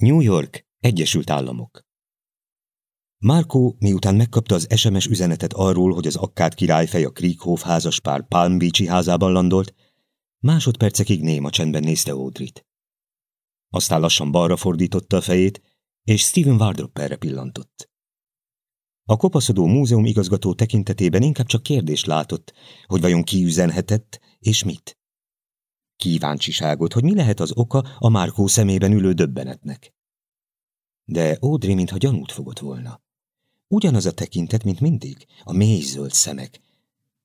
New York, Egyesült Államok. Marco, miután megkapta az SMS üzenetet arról, hogy az akkád királyfej a Krieghof házaspár Palm Beach-i házában landolt, másodpercekig néma csendben nézte Audrit. Aztán lassan balra fordította a fejét, és Steven Wardropperre pillantott. A kopaszodó múzeum igazgató tekintetében inkább csak kérdést látott, hogy vajon ki üzenhetett, és mit. Kíváncsiságot, hogy mi lehet az oka a Márkó szemében ülő döbbenetnek. De Audrey mintha gyanút fogott volna. Ugyanaz a tekintet, mint mindig, a mély zöld szemek,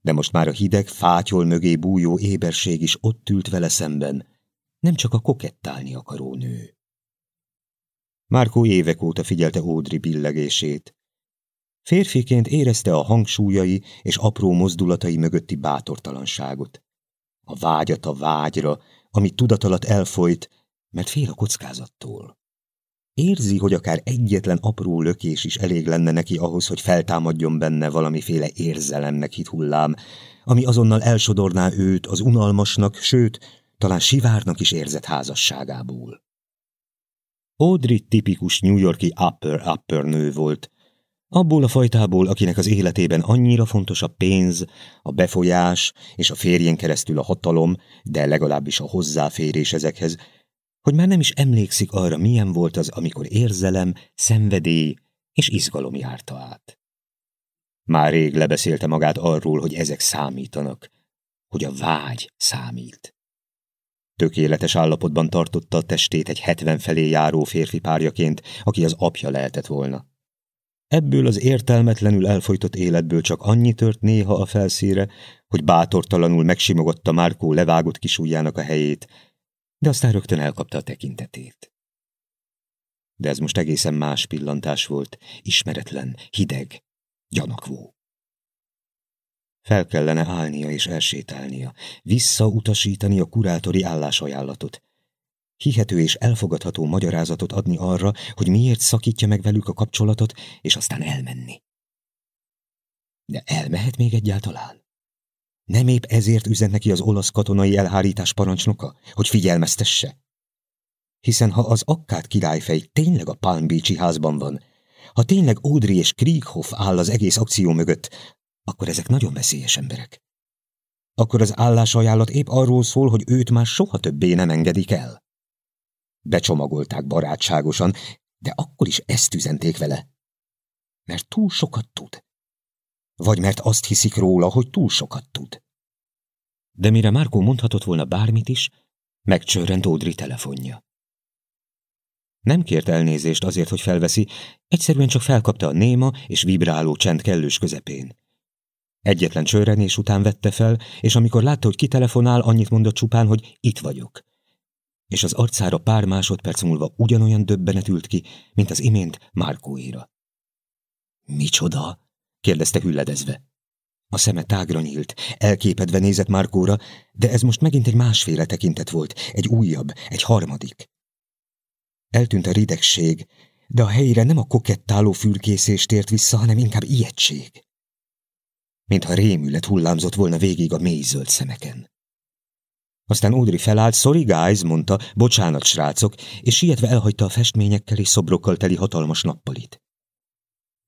de most már a hideg, fátyol mögé bújó éberség is ott ült vele szemben, nem csak a kokettálni akaró nő. Márkó évek óta figyelte Audrey billegését. Férfiként érezte a hangsúlyai és apró mozdulatai mögötti bátortalanságot. A vágyat a vágyra, ami tudatalat elfolyt, mert fél a kockázattól. Érzi, hogy akár egyetlen apró lökés is elég lenne neki ahhoz, hogy feltámadjon benne valamiféle érzelemnek hit hullám, ami azonnal elsodorná őt az unalmasnak, sőt, talán sivárnak is érzett házasságából. Audrey tipikus New Yorki upper-upper nő volt, abból a fajtából, akinek az életében annyira fontos a pénz, a befolyás és a férjén keresztül a hatalom, de legalábbis a hozzáférés ezekhez, hogy már nem is emlékszik arra, milyen volt az, amikor érzelem, szenvedély és izgalom járta át. Már rég lebeszélte magát arról, hogy ezek számítanak, hogy a vágy számít. Tökéletes állapotban tartotta a testét egy hetven felé járó férfi párjaként, aki az apja lehetett volna. Ebből az értelmetlenül elfolytott életből csak annyi tört néha a felszíre, hogy bátortalanul megsimogatta Márkó levágott kisújjának a helyét, de aztán rögtön elkapta a tekintetét. De ez most egészen más pillantás volt, ismeretlen, hideg, gyanakvó. Fel kellene állnia és elsétálnia, visszautasítani a kurátori állásajánlatot, hihető és elfogadható magyarázatot adni arra, hogy miért szakítja meg velük a kapcsolatot, és aztán elmenni. De elmehet még egyáltalán? Nem épp ezért üzen neki az olasz katonai elhárítás parancsnoka, hogy figyelmeztesse? Hiszen ha az akkát királyfej tényleg a Palm Beach-i házban van, ha tényleg Audrey és Krieghoff áll az egész akció mögött, akkor ezek nagyon veszélyes emberek. Akkor az állásajánlat épp arról szól, hogy őt már soha többé nem engedik el. Becsomagolták barátságosan, de akkor is ezt üzenték vele. Mert túl sokat tud. Vagy mert azt hiszik róla, hogy túl sokat tud. De mire Márkó mondhatott volna bármit is, megcsörrent Audrey telefonja. Nem kért elnézést azért, hogy felveszi, egyszerűen csak felkapta a néma és vibráló csend kellős közepén. Egyetlen csörrenés után vette fel, és amikor látta, hogy kitelefonál, annyit mondott csupán, hogy itt vagyok. És az arcára pár másodperc múlva ugyanolyan döbbenet ült ki, mint az imént Márkóéra. Micsoda? kérdezte hülledezve. A szeme tágra nyílt, elképedve nézett Márkóra, de ez most megint egy másféle tekintet volt, egy újabb, egy harmadik. Eltűnt a ridegség, de a helyére nem a kokettáló fürkészést tért vissza, hanem inkább ijegység. Mintha rémület hullámzott volna végig a mély zöld szemeken. Aztán Audrey felállt, sorry guys, mondta, bocsánat srácok, és sietve elhagyta a festményekkel és szobrokkal teli hatalmas nappalit.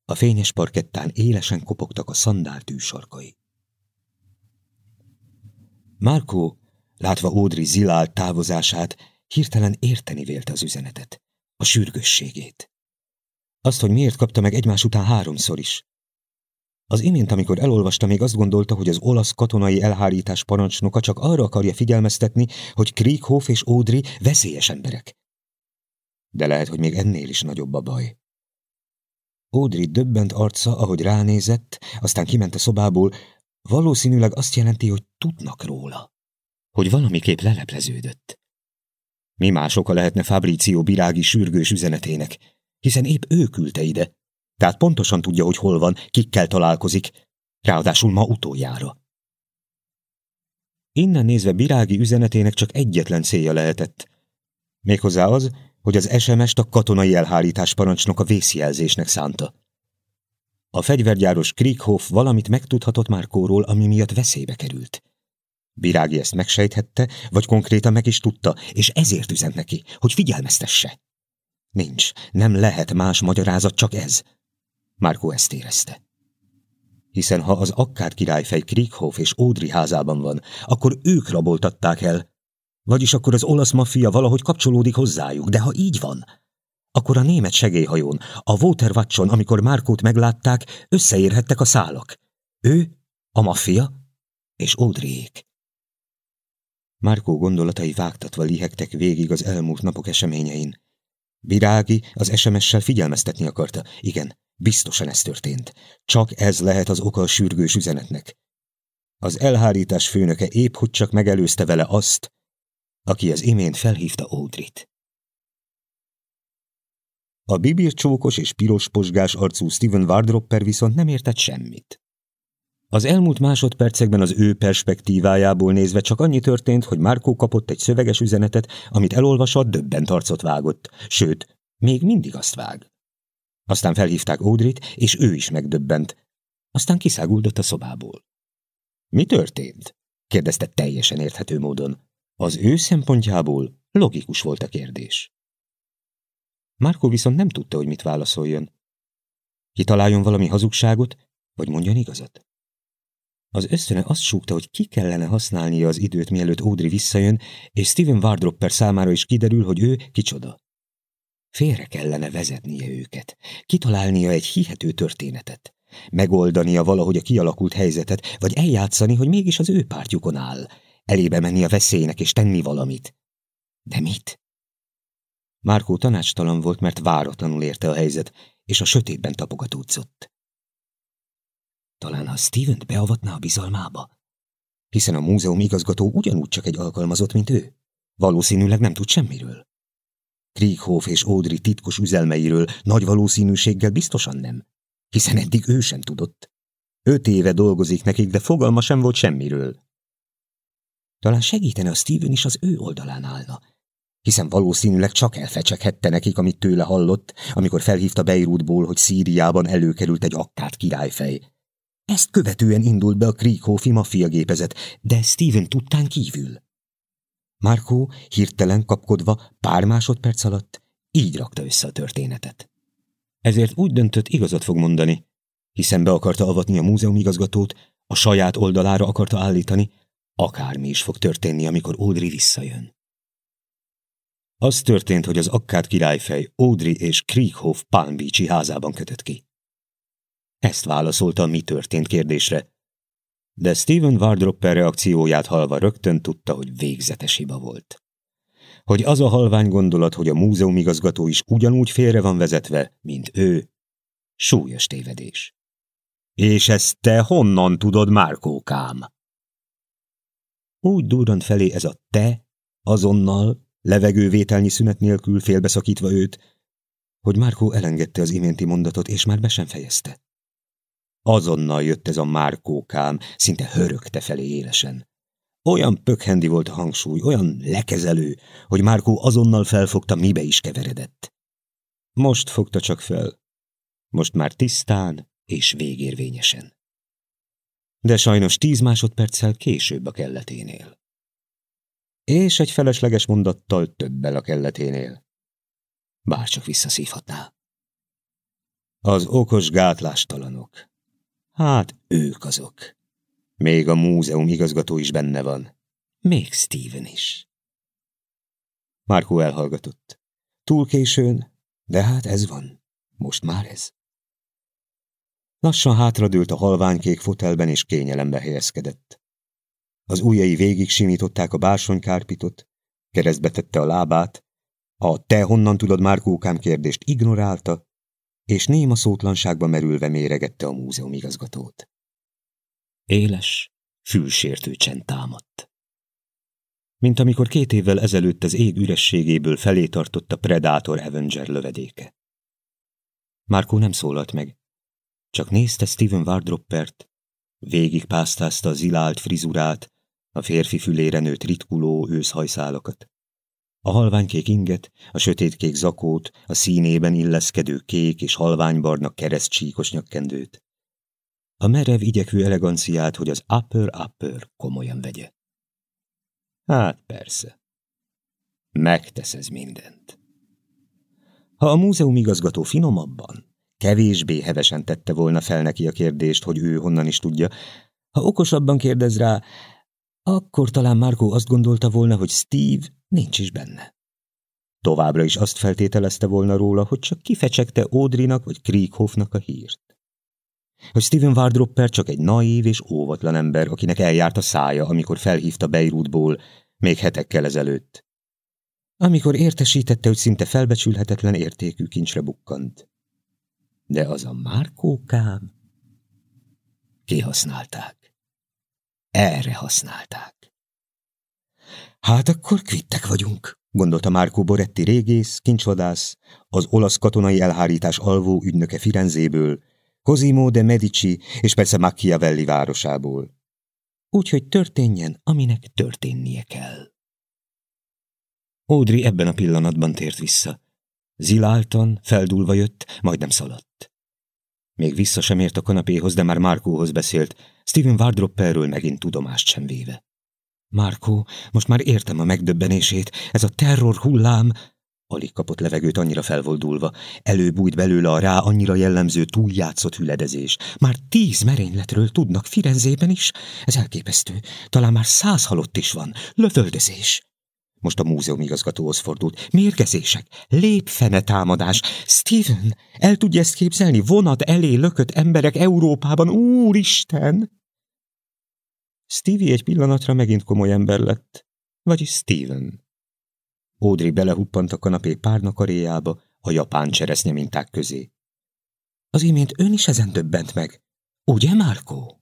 A fényes parkettán élesen kopogtak a szandál tűsarkai. Marco, látva Audrey zilált távozását, hirtelen érteni vélte az üzenetet, a sürgősségét. Azt, hogy miért kapta meg egymás után háromszor is. Az imént, amikor elolvasta, még azt gondolta, hogy az olasz katonai elhárítás parancsnoka csak arra akarja figyelmeztetni, hogy Krieghoff és Audrey veszélyes emberek. De lehet, hogy még ennél is nagyobb a baj. Audrey döbbent arca, ahogy ránézett, aztán kiment a szobából, valószínűleg azt jelenti, hogy tudnak róla. Hogy valamiképp lelepleződött. Mi más oka lehetne Fabrizio Birági sürgős üzenetének, hiszen épp ő küldte ide, tehát pontosan tudja, hogy hol van, kikkel találkozik, ráadásul ma utoljára. Innen nézve Birági üzenetének csak egyetlen célja lehetett. Méghozzá az, hogy az SMS-t a katonai elhárítás parancsnok a vészjelzésnek szánta. A fegyvergyáros Krieghoff valamit megtudhatott Márkóról, ami miatt veszélybe került. Birági ezt megsejthette, vagy konkrétan meg is tudta, és ezért üzent neki, hogy figyelmeztesse. Nincs, nem lehet más magyarázat, csak ez. Márkó ezt érezte. Hiszen ha az Akkár királyfej Krieghoff és Audrey házában van, akkor ők raboltatták el. Vagyis akkor az olasz maffia valahogy kapcsolódik hozzájuk, de ha így van, akkor a német segélyhajón, a Waterwatchon, amikor Márkót meglátták, összeérhettek a szálak. Ő, a maffia és Audreyék. Márkó gondolatai vágtatva lihegtek végig az elmúlt napok eseményein. Virági az SMS-sel figyelmeztetni akarta. Igen, biztosan ez történt. Csak ez lehet az oka a sürgős üzenetnek. Az elhárítás főnöke épp hogy csak megelőzte vele azt, aki az imént felhívta Audrit. A bibircsókos és piros posgás arcú Steven Wardropper viszont nem értett semmit. Az elmúlt másodpercekben az ő perspektívájából nézve csak annyi történt, hogy Márkó kapott egy szöveges üzenetet, amit elolvasott, döbben tarcot vágott. Sőt, még mindig azt vág. Aztán felhívták Audrit, és ő is megdöbbent. Aztán kiszáguldott a szobából. Mi történt? kérdezte teljesen érthető módon. Az ő szempontjából logikus volt a kérdés. Márkó viszont nem tudta, hogy mit válaszoljon. Kitaláljon valami hazugságot, vagy mondjon igazat. Az ösztöne azt súgta, hogy ki kellene használnia az időt, mielőtt Audrey visszajön, és Steven Wardropper számára is kiderül, hogy ő kicsoda. Félre kellene vezetnie őket, kitalálnia egy hihető történetet, megoldania valahogy a kialakult helyzetet, vagy eljátszani, hogy mégis az ő pártjukon áll, elébe menni a veszélynek és tenni valamit. De mit? Márkó tanácstalan volt, mert váratlanul érte a helyzet, és a sötétben tapogatódzott. Talán ha Stevent beavatná a bizalmába? Hiszen a múzeum igazgató ugyanúgy csak egy alkalmazott, mint ő. Valószínűleg nem tud semmiről. Krieghoff és Audrey titkos üzelmeiről nagy valószínűséggel biztosan nem, hiszen eddig ő sem tudott. Öt éve dolgozik nekik, de fogalma sem volt semmiről. Talán segítene a Steven is az ő oldalán állna, hiszen valószínűleg csak elfecseghette nekik, amit tőle hallott, amikor felhívta Beirutból, hogy Szíriában előkerült egy akkát királyfej. Ezt követően indult be a Krieghofi maffia de Steven tudtán kívül. Markó hirtelen kapkodva pár másodperc alatt így rakta össze a történetet. Ezért úgy döntött, igazat fog mondani, hiszen be akarta avatni a múzeum igazgatót, a saját oldalára akarta állítani, akármi is fog történni, amikor Audrey visszajön. Az történt, hogy az Akkát királyfej Audrey és Krieghoff Palm Beach-i házában kötött ki. Ezt válaszolta mi történt kérdésre. De Steven Wardropper reakcióját halva rögtön tudta, hogy végzetes hiba volt. Hogy az a halvány gondolat, hogy a múzeum igazgató is ugyanúgy félre van vezetve, mint ő, súlyos tévedés. És ezt te honnan tudod, Márkókám? Úgy durrant felé ez a te, azonnal, levegővételnyi szünet nélkül félbeszakítva őt, hogy Márkó elengedte az iménti mondatot, és már be sem fejezte. Azonnal jött ez a márkókám, szinte hörögte felé élesen. Olyan pökhendi volt a hangsúly, olyan lekezelő, hogy Márkó azonnal felfogta, mibe is keveredett. Most fogta csak fel. Most már tisztán és végérvényesen. De sajnos tíz másodperccel később a kelleténél. És egy felesleges mondattal többel a kelleténél. Bárcsak visszaszívhatná. Az okos gátlástalanok, Hát ők azok. Még a múzeum igazgató is benne van. Még Steven is. Márkó elhallgatott. Túl későn, de hát ez van. Most már ez. Lassan hátradőlt a halványkék fotelben és kényelembe helyezkedett. Az ujjai végig simították a bársonykárpitot, keresztbe tette a lábát, a te honnan tudod Márkókám kérdést ignorálta, és néma szótlanságba merülve méregette a múzeum igazgatót. Éles, fülsértő csend támadt. Mint amikor két évvel ezelőtt az ég ürességéből felé tartott a Predator Avenger lövedéke. Márkó nem szólalt meg, csak nézte Steven Wardroppert, végigpásztázta a zilált frizurát, a férfi fülére nőtt ritkuló őszhajszálakat. A halványkék inget, a sötétkék zakót, a színében illeszkedő kék és halványbarna keresztcsíkos nyakkendőt. A merev igyekvő eleganciát, hogy az upper-upper komolyan vegye. Hát persze. Megtesz ez mindent. Ha a múzeum igazgató finomabban, kevésbé hevesen tette volna fel neki a kérdést, hogy ő honnan is tudja, ha okosabban kérdez rá, akkor talán Marco azt gondolta volna, hogy Steve nincs is benne. Továbbra is azt feltételezte volna róla, hogy csak kifecsegte Audrinak vagy Krieghoffnak a hírt. Hogy Steven Wardropper csak egy naív és óvatlan ember, akinek eljárt a szája, amikor felhívta Beirutból, még hetekkel ezelőtt. Amikor értesítette, hogy szinte felbecsülhetetlen értékű kincsre bukkant. De az a márkókám kihasználták. Erre használták. Hát akkor kvittek vagyunk, gondolta Márkó Boretti régész, kincsvadász, az olasz katonai elhárítás alvó ügynöke Firenzéből, Cosimo de Medici és persze Machiavelli városából. Úgyhogy történjen, aminek történnie kell. Audrey ebben a pillanatban tért vissza. Ziláltan, feldulva jött, majdnem szaladt. Még vissza sem ért a kanapéhoz, de már Márkóhoz beszélt, Steven Wardropperről megint tudomást sem véve. Márkó, most már értem a megdöbbenését, ez a terror hullám, Alig kapott levegőt, annyira fel volt dúlva. Előbújt belőle a rá annyira jellemző túljátszott hüledezés. Már tíz merényletről tudnak Firenzében is. Ez elképesztő. Talán már száz halott is van. Lövöldözés. Most a múzeum igazgatóhoz fordult. Mérgezések, lépfene támadás. Steven, el tudja ezt képzelni? Vonat elé lökött emberek Európában. Úristen! Stevie egy pillanatra megint komoly ember lett. Vagyis Steven. Audrey belehuppant a kanapé párnakaréjába, a japán cseresznye minták közé. Az imént ön is ezen döbbent meg, ugye, Márkó?